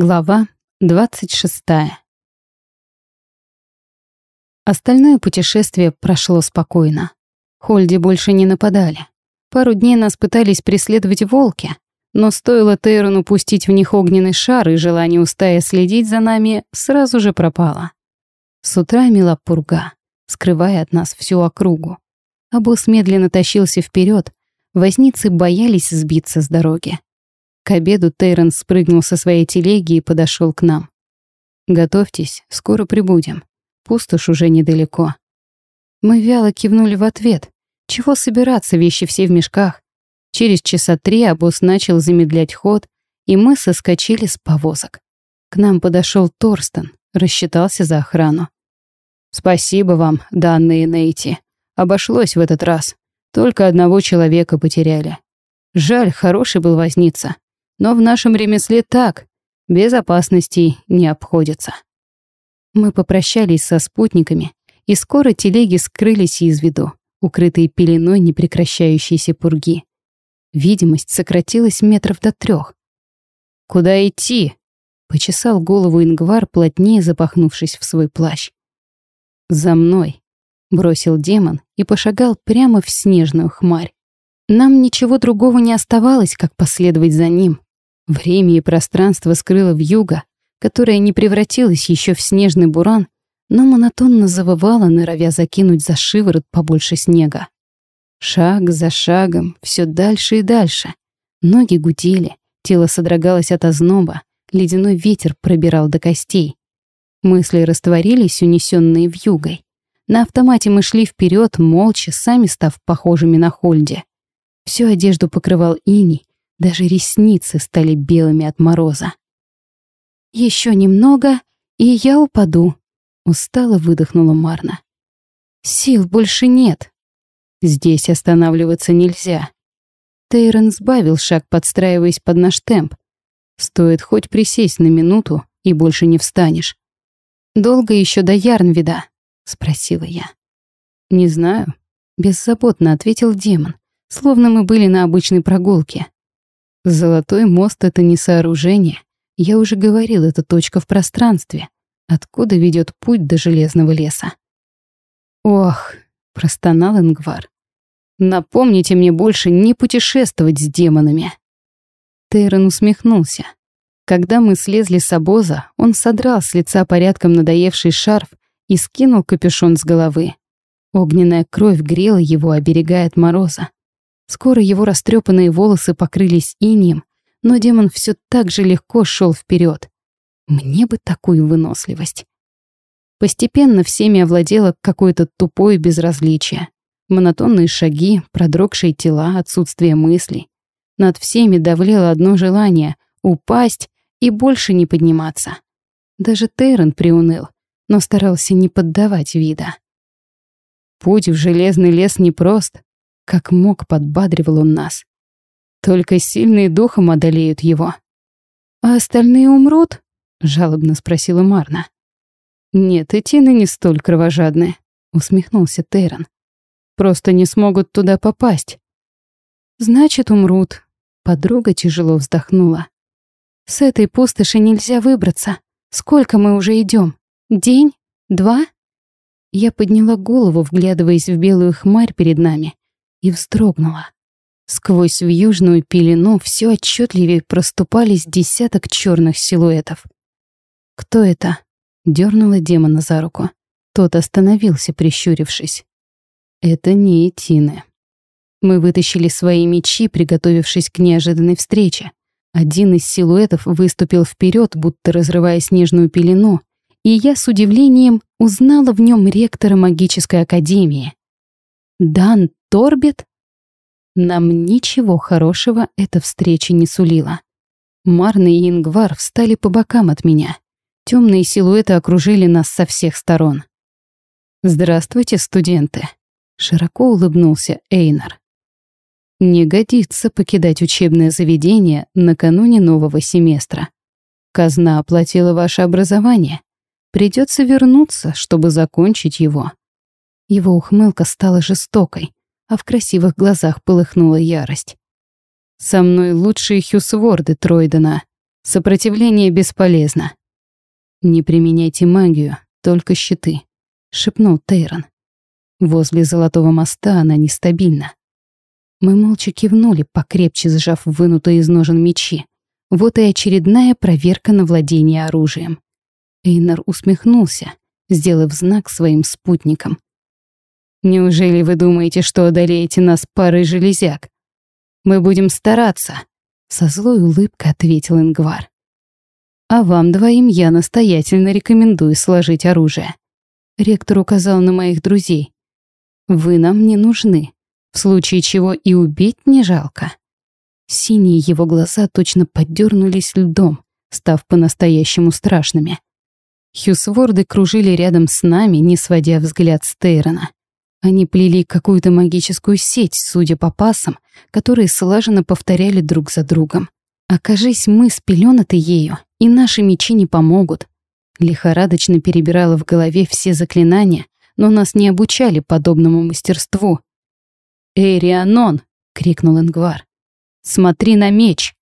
Глава 26. Остальное путешествие прошло спокойно. Хольди больше не нападали. Пару дней нас пытались преследовать волки, но стоило Тейрону пустить в них огненный шар, и желание у стаи следить за нами сразу же пропало. С утра мела пурга, скрывая от нас всю округу. А босс медленно тащился вперед. возницы боялись сбиться с дороги. К обеду Тейрон спрыгнул со своей телеги и подошел к нам. «Готовьтесь, скоро прибудем. Пустошь уже недалеко». Мы вяло кивнули в ответ. Чего собираться, вещи все в мешках. Через часа три обоз начал замедлять ход, и мы соскочили с повозок. К нам подошел Торстен, рассчитался за охрану. «Спасибо вам, данные Нейти. Обошлось в этот раз. Только одного человека потеряли. Жаль, хороший был возница. Но в нашем ремесле так, без опасностей не обходится. Мы попрощались со спутниками, и скоро телеги скрылись из виду, укрытые пеленой непрекращающейся пурги. Видимость сократилась метров до трех. «Куда идти?» — почесал голову Ингвар, плотнее запахнувшись в свой плащ. «За мной», — бросил демон и пошагал прямо в снежную хмарь. Нам ничего другого не оставалось, как последовать за ним. Время и пространство скрыло вьюга, которая не превратилась еще в снежный буран, но монотонно завывала, норовя закинуть за шиворот побольше снега. Шаг за шагом, все дальше и дальше. Ноги гудели, тело содрогалось от озноба, ледяной ветер пробирал до костей. Мысли растворились, унесенные вьюгой. На автомате мы шли вперед, молча, сами став похожими на Хольде. Всю одежду покрывал иней, даже ресницы стали белыми от мороза. Еще немного, и я упаду», — устало выдохнула Марна. «Сил больше нет. Здесь останавливаться нельзя». Тейрон сбавил шаг, подстраиваясь под наш темп. «Стоит хоть присесть на минуту, и больше не встанешь». «Долго еще до Ярнвида?» — спросила я. «Не знаю», — беззаботно ответил демон, словно мы были на обычной прогулке. Золотой мост — это не сооружение. Я уже говорил, это точка в пространстве, откуда ведет путь до Железного леса. «Ох», — простонал Ингвар, — «напомните мне больше не путешествовать с демонами». Тейрон усмехнулся. Когда мы слезли с обоза, он содрал с лица порядком надоевший шарф и скинул капюшон с головы. Огненная кровь грела его, оберегая от мороза. Скоро его растрепанные волосы покрылись инием, но демон все так же легко шел вперед. Мне бы такую выносливость. Постепенно всеми овладело какое-то тупое безразличие. Монотонные шаги, продрогшие тела, отсутствие мыслей. Над всеми давлело одно желание — упасть и больше не подниматься. Даже Тейрон приуныл, но старался не поддавать вида. Путь в железный лес непрост, как мог, подбадривал он нас. Только сильные духом одолеют его. «А остальные умрут?» — жалобно спросила Марна. «Нет, этины не столь кровожадные», — усмехнулся Тейрон. «Просто не смогут туда попасть». «Значит, умрут», — подруга тяжело вздохнула. «С этой пустоши нельзя выбраться. Сколько мы уже идем? День? Два?» Я подняла голову, вглядываясь в белую хмарь перед нами и вздрогнула. Сквозь вьюжную пелену все отчетливее проступались десяток черных силуэтов. «Кто это?» — дернула демона за руку. Тот остановился, прищурившись. «Это не Этины». Мы вытащили свои мечи, приготовившись к неожиданной встрече. Один из силуэтов выступил вперед, будто разрывая снежную пелену, и я с удивлением узнала в нем ректора магической академии. Дан Торбит? Нам ничего хорошего эта встреча не сулила. Марна и Ингвар встали по бокам от меня. Темные силуэты окружили нас со всех сторон. «Здравствуйте, студенты», — широко улыбнулся Эйнар. «Не годится покидать учебное заведение накануне нового семестра. Казна оплатила ваше образование. Придется вернуться, чтобы закончить его». Его ухмылка стала жестокой а в красивых глазах полыхнула ярость. «Со мной лучшие хюсворды Тройдена. Сопротивление бесполезно. Не применяйте магию, только щиты, шепнул Тейрон. Возле Золотого моста она нестабильна. Мы молча кивнули, покрепче сжав вынутые из ножен мечи. Вот и очередная проверка на владение оружием. Эйнар усмехнулся, сделав знак своим спутникам. «Неужели вы думаете, что одолеете нас парой железяк? Мы будем стараться», — со злой улыбкой ответил Ингвар. «А вам двоим я настоятельно рекомендую сложить оружие». Ректор указал на моих друзей. «Вы нам не нужны, в случае чего и убить не жалко». Синие его глаза точно поддернулись льдом, став по-настоящему страшными. Хьюсворды кружили рядом с нами, не сводя взгляд с Тейрона. Они плели какую-то магическую сеть, судя по пасам, которые слаженно повторяли друг за другом. Окажись мы спеленаты ею, и наши мечи не помогут. Лихорадочно перебирала в голове все заклинания, но нас не обучали подобному мастерству. «Эрианон!» — крикнул Ингвар. «Смотри на меч!»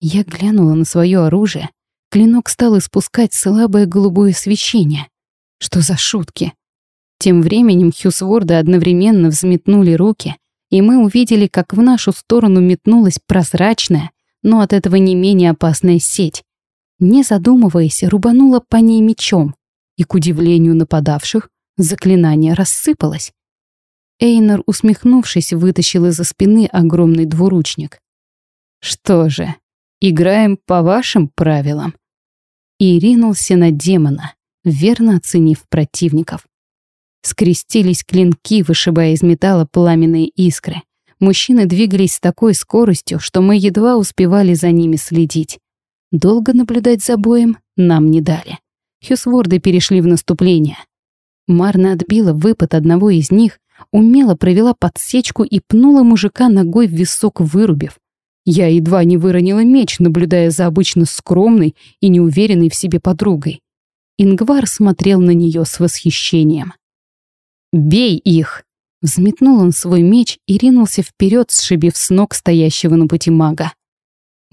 Я глянула на свое оружие. Клинок стал испускать слабое голубое свечение. Что за шутки? Тем временем Хьюсворды одновременно взметнули руки, и мы увидели, как в нашу сторону метнулась прозрачная, но от этого не менее опасная сеть. Не задумываясь, рубанула по ней мечом, и, к удивлению нападавших, заклинание рассыпалось. Эйнар, усмехнувшись, вытащил из-за спины огромный двуручник. «Что же, играем по вашим правилам?» И ринулся на демона, верно оценив противников. Скрестились клинки, вышибая из металла пламенные искры. Мужчины двигались с такой скоростью, что мы едва успевали за ними следить. Долго наблюдать за боем нам не дали. Хьюсворды перешли в наступление. Марна отбила выпад одного из них, умело провела подсечку и пнула мужика ногой в висок, вырубив. Я едва не выронила меч, наблюдая за обычно скромной и неуверенной в себе подругой. Ингвар смотрел на нее с восхищением. «Бей их!» Взметнул он свой меч и ринулся вперед, сшибив с ног стоящего на пути мага.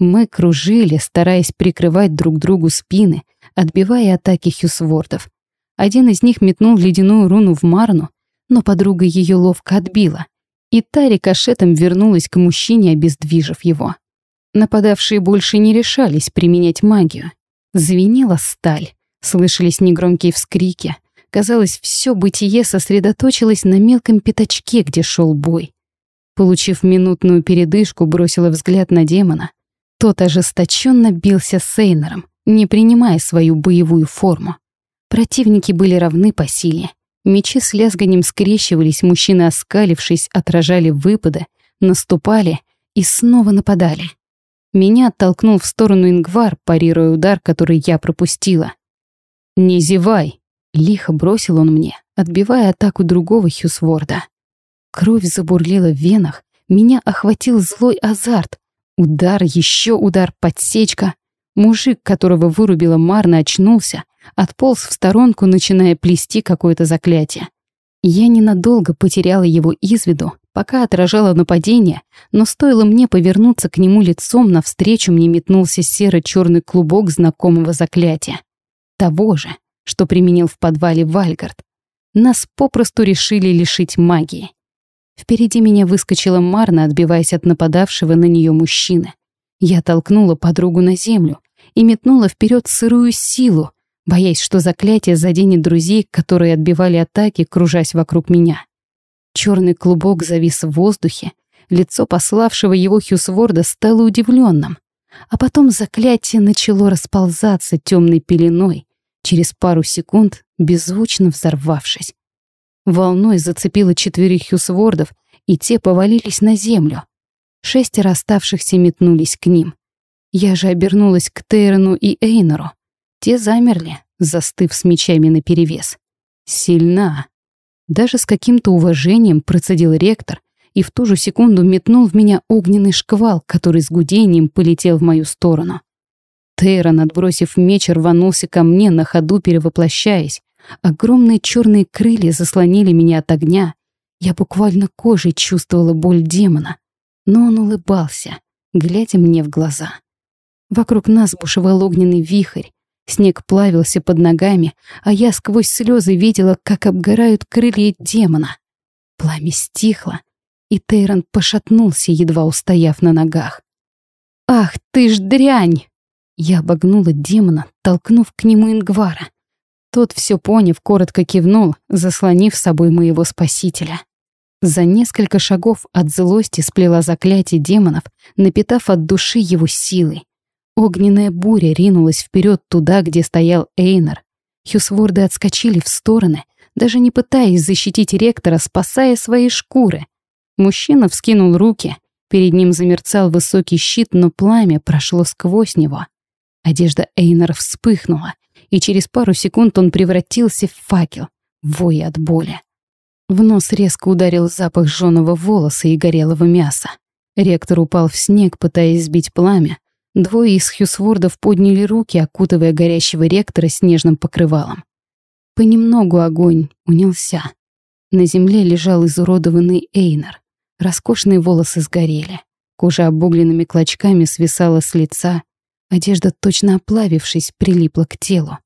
Мы кружили, стараясь прикрывать друг другу спины, отбивая атаки хюсвордов. Один из них метнул ледяную руну в Марну, но подруга ее ловко отбила, и та рикошетом вернулась к мужчине, обездвижив его. Нападавшие больше не решались применять магию. Звенела сталь, слышались негромкие вскрики — Казалось, все бытие сосредоточилось на мелком пятачке, где шел бой. Получив минутную передышку, бросила взгляд на демона. Тот ожесточенно бился с Эйнером, не принимая свою боевую форму. Противники были равны по силе. Мечи с лязганием скрещивались, мужчины, оскалившись, отражали выпады, наступали и снова нападали. Меня оттолкнул в сторону Ингвар, парируя удар, который я пропустила. «Не зевай!» Лихо бросил он мне, отбивая атаку другого Хьюсворда. Кровь забурлила в венах, меня охватил злой азарт. Удар, еще удар, подсечка. Мужик, которого вырубила Марна, очнулся, отполз в сторонку, начиная плести какое-то заклятие. Я ненадолго потеряла его из виду, пока отражала нападение, но стоило мне повернуться к нему лицом, навстречу мне метнулся серо-черный клубок знакомого заклятия. Того же, что применил в подвале Вальгард. Нас попросту решили лишить магии. Впереди меня выскочила Марна, отбиваясь от нападавшего на нее мужчины. Я толкнула подругу на землю и метнула вперед сырую силу, боясь, что заклятие заденет друзей, которые отбивали атаки, кружась вокруг меня. Черный клубок завис в воздухе, лицо пославшего его Хьюсворда стало удивленным, а потом заклятие начало расползаться темной пеленой, через пару секунд беззвучно взорвавшись. Волной зацепило четверых хюсвордов, и те повалились на землю. Шестеро оставшихся метнулись к ним. Я же обернулась к Тейрону и Эйнору. Те замерли, застыв с мечами наперевес. Сильна. Даже с каким-то уважением процедил ректор и в ту же секунду метнул в меня огненный шквал, который с гудением полетел в мою сторону. Тейрон, отбросив меч, рванулся ко мне, на ходу перевоплощаясь. Огромные черные крылья заслонили меня от огня. Я буквально кожей чувствовала боль демона. Но он улыбался, глядя мне в глаза. Вокруг нас бушевал огненный вихрь, снег плавился под ногами, а я сквозь слезы видела, как обгорают крылья демона. Пламя стихло, и Тейрон пошатнулся, едва устояв на ногах. «Ах ты ж дрянь!» Я обогнула демона, толкнув к нему Ингвара. Тот, все поняв, коротко кивнул, заслонив с собой моего спасителя. За несколько шагов от злости сплела заклятие демонов, напитав от души его силой. Огненная буря ринулась вперед туда, где стоял Эйнер. Хьюсворды отскочили в стороны, даже не пытаясь защитить ректора, спасая свои шкуры. Мужчина вскинул руки, перед ним замерцал высокий щит, но пламя прошло сквозь него. Одежда Эйнера вспыхнула, и через пару секунд он превратился в факел, воя от боли. В нос резко ударил запах жженого волоса и горелого мяса. Ректор упал в снег, пытаясь сбить пламя, Двое из Хьюсвордов подняли руки, окутывая горящего ректора снежным покрывалом. Понемногу огонь унялся. На земле лежал изуродованный Эйнар. Роскошные волосы сгорели. Кожа обугленными клочками свисала с лица. Одежда, точно оплавившись, прилипла к телу.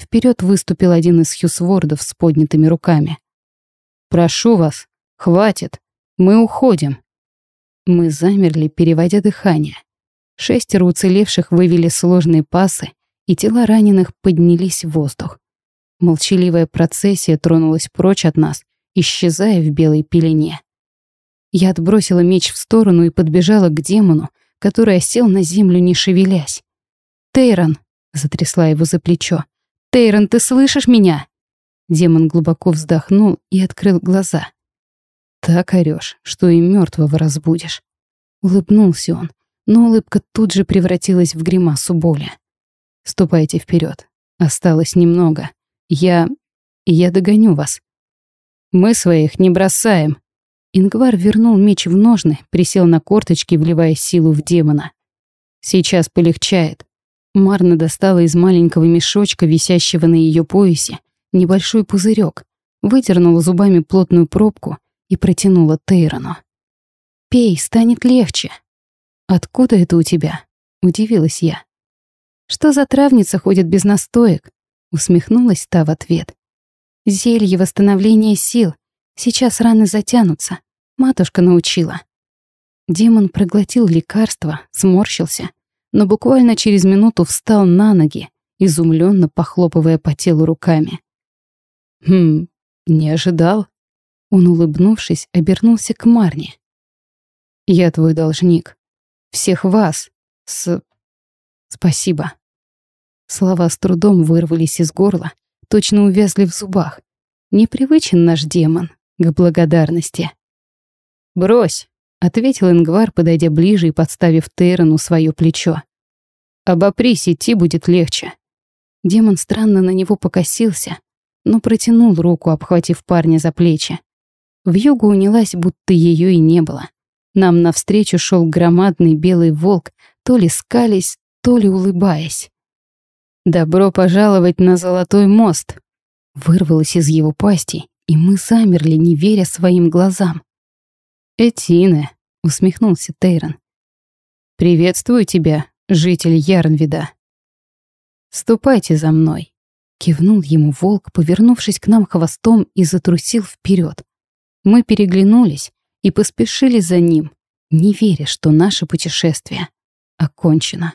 Вперед выступил один из Хьюсвордов с поднятыми руками. «Прошу вас, хватит, мы уходим». Мы замерли, переводя дыхание. Шестеро уцелевших вывели сложные пасы, и тела раненых поднялись в воздух. Молчаливая процессия тронулась прочь от нас, исчезая в белой пелене. Я отбросила меч в сторону и подбежала к демону, который осел на землю, не шевелясь. «Тейрон!» — затрясла его за плечо. «Тейрон, ты слышишь меня?» Демон глубоко вздохнул и открыл глаза. «Так орёшь, что и мертвого разбудишь». Улыбнулся он, но улыбка тут же превратилась в гримасу боли. «Ступайте вперед. Осталось немного. Я... я догоню вас». «Мы своих не бросаем». Ингвар вернул меч в ножны, присел на корточки, вливая силу в демона. «Сейчас полегчает». Марна достала из маленького мешочка, висящего на ее поясе, небольшой пузырек, вытернула зубами плотную пробку и протянула Тейрону. «Пей, станет легче», «Откуда это у тебя?» — удивилась я. «Что за травница ходит без настоек?» — усмехнулась та в ответ. «Зелье восстановления сил. Сейчас раны затянутся. Матушка научила». Демон проглотил лекарство, сморщился, но буквально через минуту встал на ноги, изумленно похлопывая по телу руками. «Хм, не ожидал». Он, улыбнувшись, обернулся к Марне. «Я твой должник всех вас. С... Спасибо. Слова с трудом вырвались из горла, точно увязли в зубах. Непривычен наш демон к благодарности. «Брось», — ответил Ингвар, подойдя ближе и подставив Тейрону свое плечо. «Обопрись, идти будет легче». Демон странно на него покосился, но протянул руку, обхватив парня за плечи. В югу унялась, будто ее и не было. Нам навстречу шел громадный белый волк, то ли скались, то ли улыбаясь. «Добро пожаловать на Золотой мост!» Вырвалось из его пасти, и мы замерли, не веря своим глазам. «Этине», — усмехнулся Тейрон. «Приветствую тебя, житель Ярнвида». «Ступайте за мной», — кивнул ему волк, повернувшись к нам хвостом и затрусил вперед. Мы переглянулись, и поспешили за ним, не веря, что наше путешествие окончено.